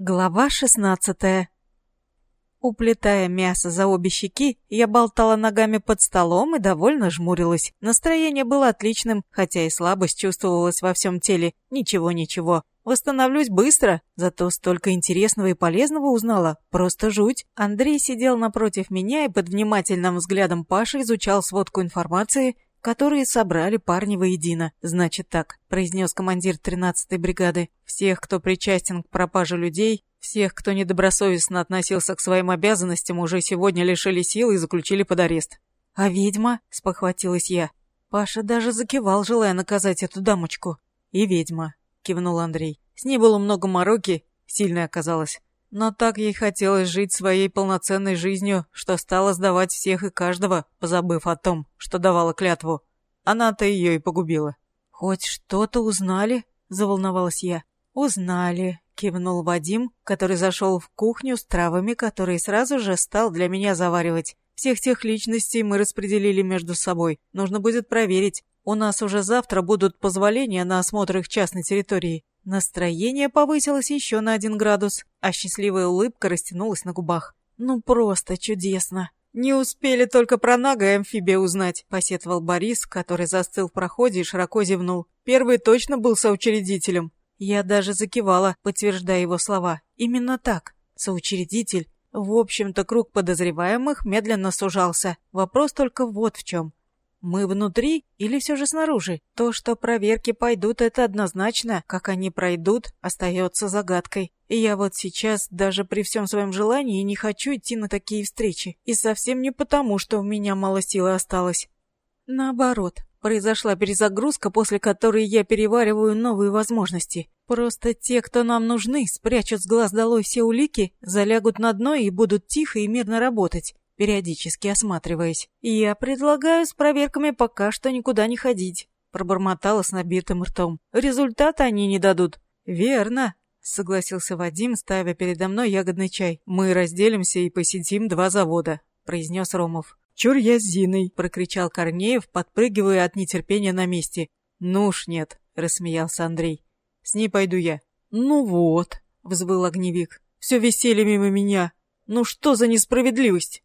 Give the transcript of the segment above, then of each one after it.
Глава шестнадцатая Уплетая мясо за обе щеки, я болтала ногами под столом и довольно жмурилась. Настроение было отличным, хотя и слабость чувствовалась во всем теле. Ничего-ничего. Восстановлюсь быстро, зато столько интересного и полезного узнала. Просто жуть. Андрей сидел напротив меня и под внимательным взглядом Паши изучал сводку информации, которые собрали парни воедино. Значит так, произнес командир 13-й бригады. Всех, кто причастен к пропаже людей, всех, кто недобросовестно относился к своим обязанностям, уже сегодня лишили сил и заключили под арест. А ведьма? спохватилась я. Паша даже закивал, желая наказать эту дамочку. И ведьма, кивнул Андрей. С ней было много мороки, сильной оказалась. Но так ей хотелось жить своей полноценной жизнью, что стала сдавать всех и каждого, позабыв о том, что давала клятву. Она-то ее и погубила. «Хоть что-то узнали?» – заволновалась я. «Узнали», – кивнул Вадим, который зашел в кухню с травами, которые сразу же стал для меня заваривать. Всех тех личностей мы распределили между собой. Нужно будет проверить. У нас уже завтра будут позволения на осмотр их частной территории. Настроение повысилось еще на один градус, а счастливая улыбка растянулась на губах. «Ну просто чудесно!» «Не успели только про Нага и амфибия узнать», — посетовал Борис, который застыл в проходе и широко зевнул. «Первый точно был соучредителем». Я даже закивала, подтверждая его слова. «Именно так. Соучредитель. В общем-то, круг подозреваемых медленно сужался. Вопрос только вот в чем. Мы внутри или все же снаружи? То, что проверки пойдут, это однозначно. Как они пройдут, остается загадкой. И я вот сейчас, даже при всем своем желании, не хочу идти на такие встречи. И совсем не потому, что у меня мало силы осталось. Наоборот, произошла перезагрузка, после которой я перевариваю новые возможности. Просто те, кто нам нужны, спрячут с глаз долой все улики, залягут на дно и будут тихо и мирно работать периодически осматриваясь. «Я предлагаю с проверками пока что никуда не ходить», — пробормотала с набитым ртом. «Результата они не дадут». «Верно», — согласился Вадим, ставя передо мной ягодный чай. «Мы разделимся и посетим два завода», — произнес Ромов. «Чур я с Зиной!» — прокричал Корнеев, подпрыгивая от нетерпения на месте. «Ну уж нет», — рассмеялся Андрей. «С ней пойду я». «Ну вот», — взвыл огневик. «Все веселье мимо меня. Ну что за несправедливость?»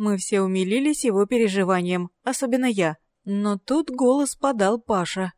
Мы все умилились его переживанием, особенно я. Но тут голос подал Паша.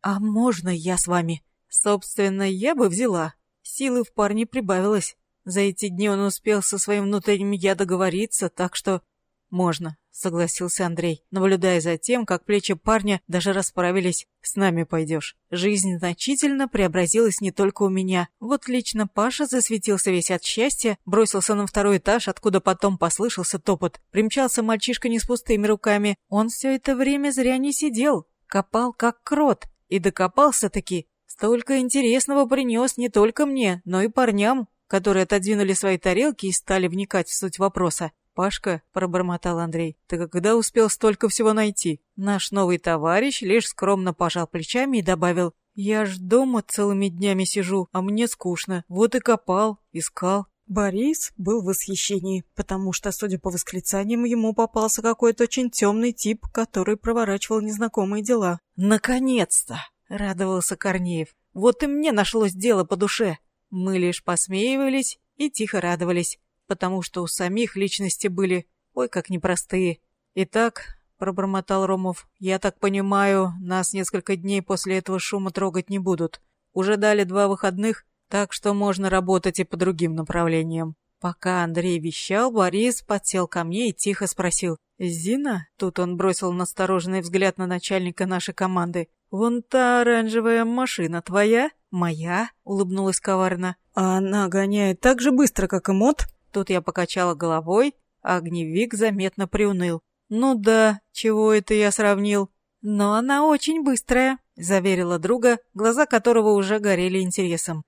«А можно я с вами?» Собственно, я бы взяла. Силы в парне прибавилось. За эти дни он успел со своим внутренним я договориться, так что... Можно согласился Андрей, наблюдая за тем, как плечи парня даже расправились. «С нами пойдешь». Жизнь значительно преобразилась не только у меня. Вот лично Паша засветился весь от счастья, бросился на второй этаж, откуда потом послышался топот. Примчался мальчишка не с пустыми руками. Он все это время зря не сидел, копал как крот. И докопался-таки. Столько интересного принес не только мне, но и парням, которые отодвинули свои тарелки и стали вникать в суть вопроса. «Пашка», — пробормотал Андрей, — «ты когда успел столько всего найти?» Наш новый товарищ лишь скромно пожал плечами и добавил, «Я ж дома целыми днями сижу, а мне скучно. Вот и копал, искал». Борис был в восхищении, потому что, судя по восклицаниям, ему попался какой-то очень темный тип, который проворачивал незнакомые дела. «Наконец-то!» — радовался Корнеев. «Вот и мне нашлось дело по душе». Мы лишь посмеивались и тихо радовались потому что у самих личности были, ой, как непростые. «Итак», — пробормотал Ромов, — «я так понимаю, нас несколько дней после этого шума трогать не будут. Уже дали два выходных, так что можно работать и по другим направлениям». Пока Андрей вещал, Борис подсел ко мне и тихо спросил. «Зина?» Тут он бросил настороженный взгляд на начальника нашей команды. «Вон та оранжевая машина твоя?» «Моя?» — улыбнулась коварно. «А она гоняет так же быстро, как и мод?» Тут я покачала головой, а огневик заметно приуныл. «Ну да, чего это я сравнил?» «Но она очень быстрая», — заверила друга, глаза которого уже горели интересом.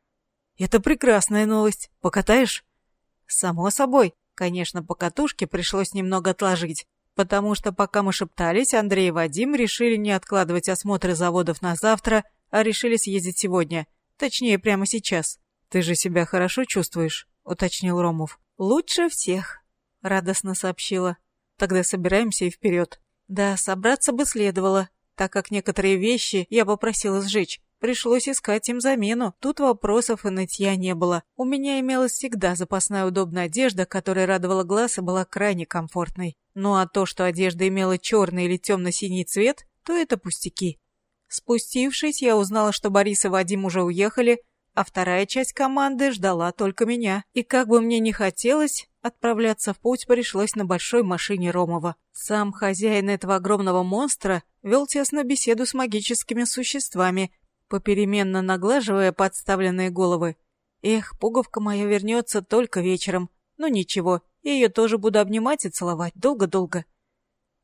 «Это прекрасная новость. Покатаешь?» «Само собой. Конечно, по катушке пришлось немного отложить, потому что пока мы шептались, Андрей и Вадим решили не откладывать осмотры заводов на завтра, а решили съездить сегодня. Точнее, прямо сейчас. «Ты же себя хорошо чувствуешь?» — уточнил Ромов. «Лучше всех», — радостно сообщила. «Тогда собираемся и вперед». Да, собраться бы следовало, так как некоторые вещи я попросила сжечь. Пришлось искать им замену. Тут вопросов и нытья не было. У меня имелась всегда запасная удобная одежда, которая радовала глаз и была крайне комфортной. Ну а то, что одежда имела черный или темно-синий цвет, то это пустяки. Спустившись, я узнала, что Борис и Вадим уже уехали, а вторая часть команды ждала только меня. И как бы мне ни хотелось, отправляться в путь пришлось на большой машине Ромова. Сам хозяин этого огромного монстра вел тесную беседу с магическими существами, попеременно наглаживая подставленные головы. Эх, пуговка моя вернется только вечером. Ну ничего, я ее тоже буду обнимать и целовать долго-долго.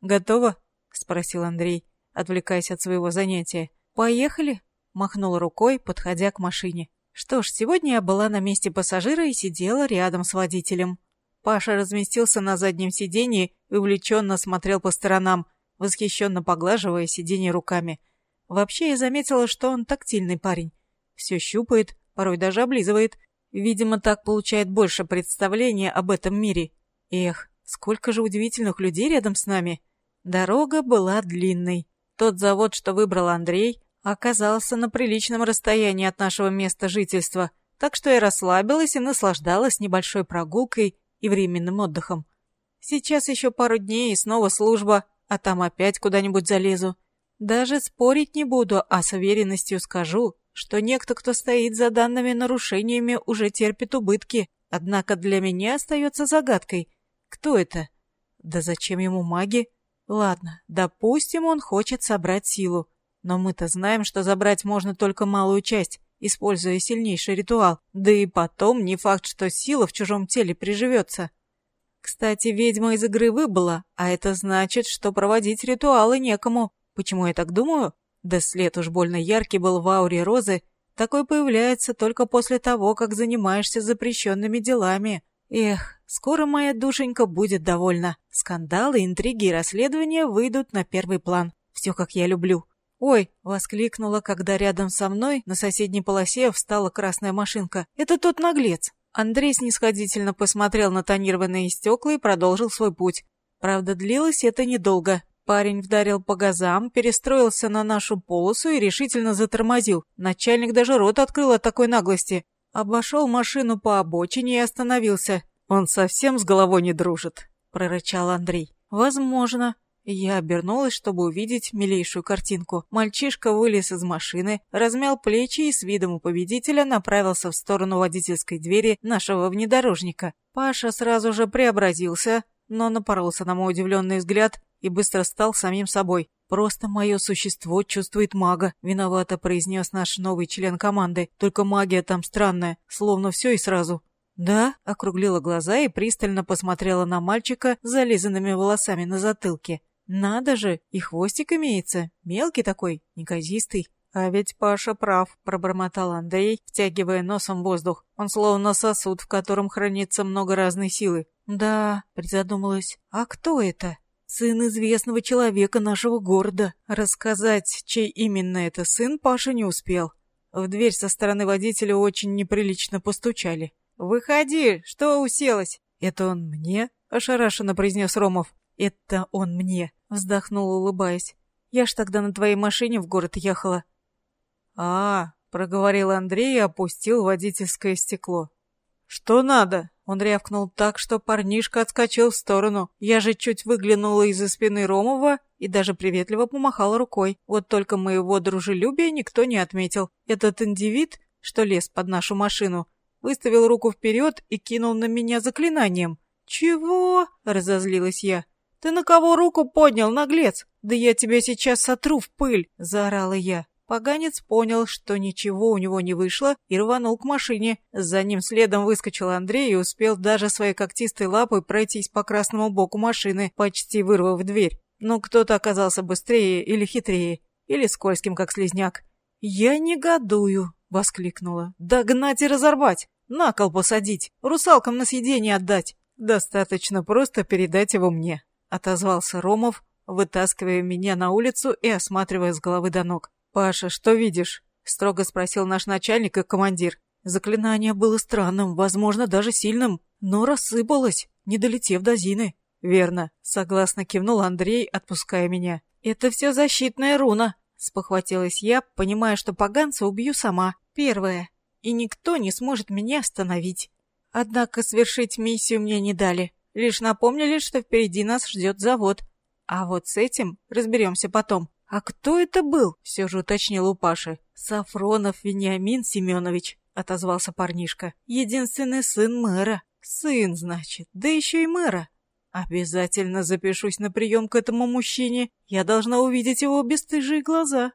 «Готово?» — спросил Андрей, отвлекаясь от своего занятия. «Поехали?» — махнул рукой, подходя к машине. Что ж, сегодня я была на месте пассажира и сидела рядом с водителем. Паша разместился на заднем сиденье и увлеченно смотрел по сторонам, восхищенно поглаживая сиденье руками — Вообще я заметила, что он тактильный парень. Все щупает, порой даже облизывает. Видимо, так получает больше представления об этом мире. Эх, сколько же удивительных людей рядом с нами. Дорога была длинной. Тот завод, что выбрал Андрей, оказался на приличном расстоянии от нашего места жительства, так что я расслабилась и наслаждалась небольшой прогулкой и временным отдыхом. Сейчас еще пару дней и снова служба, а там опять куда-нибудь залезу. Даже спорить не буду, а с уверенностью скажу, что некто, кто стоит за данными нарушениями, уже терпит убытки. Однако для меня остается загадкой. Кто это? Да зачем ему маги? Ладно, допустим, он хочет собрать силу. Но мы-то знаем, что забрать можно только малую часть, используя сильнейший ритуал. Да и потом не факт, что сила в чужом теле приживется. Кстати, ведьма из игры выбыла, а это значит, что проводить ритуалы некому. Почему я так думаю? Да след уж больно яркий был в ауре розы. Такой появляется только после того, как занимаешься запрещенными делами. Эх, скоро моя душенька будет довольна. Скандалы, интриги и расследования выйдут на первый план. Все, как я люблю. «Ой!» — воскликнула, когда рядом со мной на соседней полосе встала красная машинка. «Это тот наглец!» Андрей снисходительно посмотрел на тонированные стекла и продолжил свой путь. Правда, длилось это недолго. Парень вдарил по газам, перестроился на нашу полосу и решительно затормозил. Начальник даже рот открыл от такой наглости. Обошел машину по обочине и остановился. «Он совсем с головой не дружит», — прорычал Андрей. «Возможно». Я обернулась, чтобы увидеть милейшую картинку. Мальчишка вылез из машины, размял плечи и с видом у победителя направился в сторону водительской двери нашего внедорожника. Паша сразу же преобразился, но напоролся на мой удивленный взгляд и быстро стал самим собой. «Просто мое существо чувствует мага», — виновато произнес наш новый член команды. «Только магия там странная, словно все и сразу». «Да?» — округлила глаза и пристально посмотрела на мальчика с зализанными волосами на затылке. «Надо же, и хвостик имеется, мелкий такой, неказистый». «А ведь Паша прав», — пробормотал Андрей, втягивая носом воздух. Он словно сосуд, в котором хранится много разной силы. «Да», — призадумалась, — «а кто это?» сын известного человека нашего города. Рассказать, чей именно это сын, Паша не успел. В дверь со стороны водителя очень неприлично постучали. «Выходи! Что уселась?» «Это он мне?» — ошарашенно произнес Ромов. «Это он мне!» — вздохнула, улыбаясь. «Я ж тогда на твоей машине в город ехала». «А, — проговорил Андрей и опустил водительское стекло. «Что надо?» Он рявкнул так, что парнишка отскочил в сторону. Я же чуть выглянула из-за спины Ромова и даже приветливо помахала рукой. Вот только моего дружелюбия никто не отметил. Этот индивид, что лез под нашу машину, выставил руку вперед и кинул на меня заклинанием. «Чего?» — разозлилась я. «Ты на кого руку поднял, наглец? Да я тебя сейчас сотру в пыль!» — заорала я. Поганец понял, что ничего у него не вышло, и рванул к машине. За ним следом выскочил Андрей и успел даже своей когтистой лапой пройтись по красному боку машины, почти вырвав дверь. Но кто-то оказался быстрее или хитрее, или скользким, как слизняк. «Я негодую!» — воскликнула. «Догнать и разорвать! На кол посадить! Русалкам на съедение отдать!» «Достаточно просто передать его мне», — отозвался Ромов, вытаскивая меня на улицу и осматривая с головы до ног. «Паша, что видишь?» — строго спросил наш начальник и командир. Заклинание было странным, возможно, даже сильным, но рассыпалось, не долетев до Зины. «Верно», — согласно кивнул Андрей, отпуская меня. «Это все защитная руна», — спохватилась я, понимая, что поганца убью сама. Первое. И никто не сможет меня остановить. Однако свершить миссию мне не дали. Лишь напомнили, что впереди нас ждет завод. А вот с этим разберемся потом. «А кто это был?» — все же уточнил у Паши. «Сафронов Вениамин Семенович», — отозвался парнишка. «Единственный сын мэра». «Сын, значит, да еще и мэра». «Обязательно запишусь на прием к этому мужчине. Я должна увидеть его бесстыжие глаза».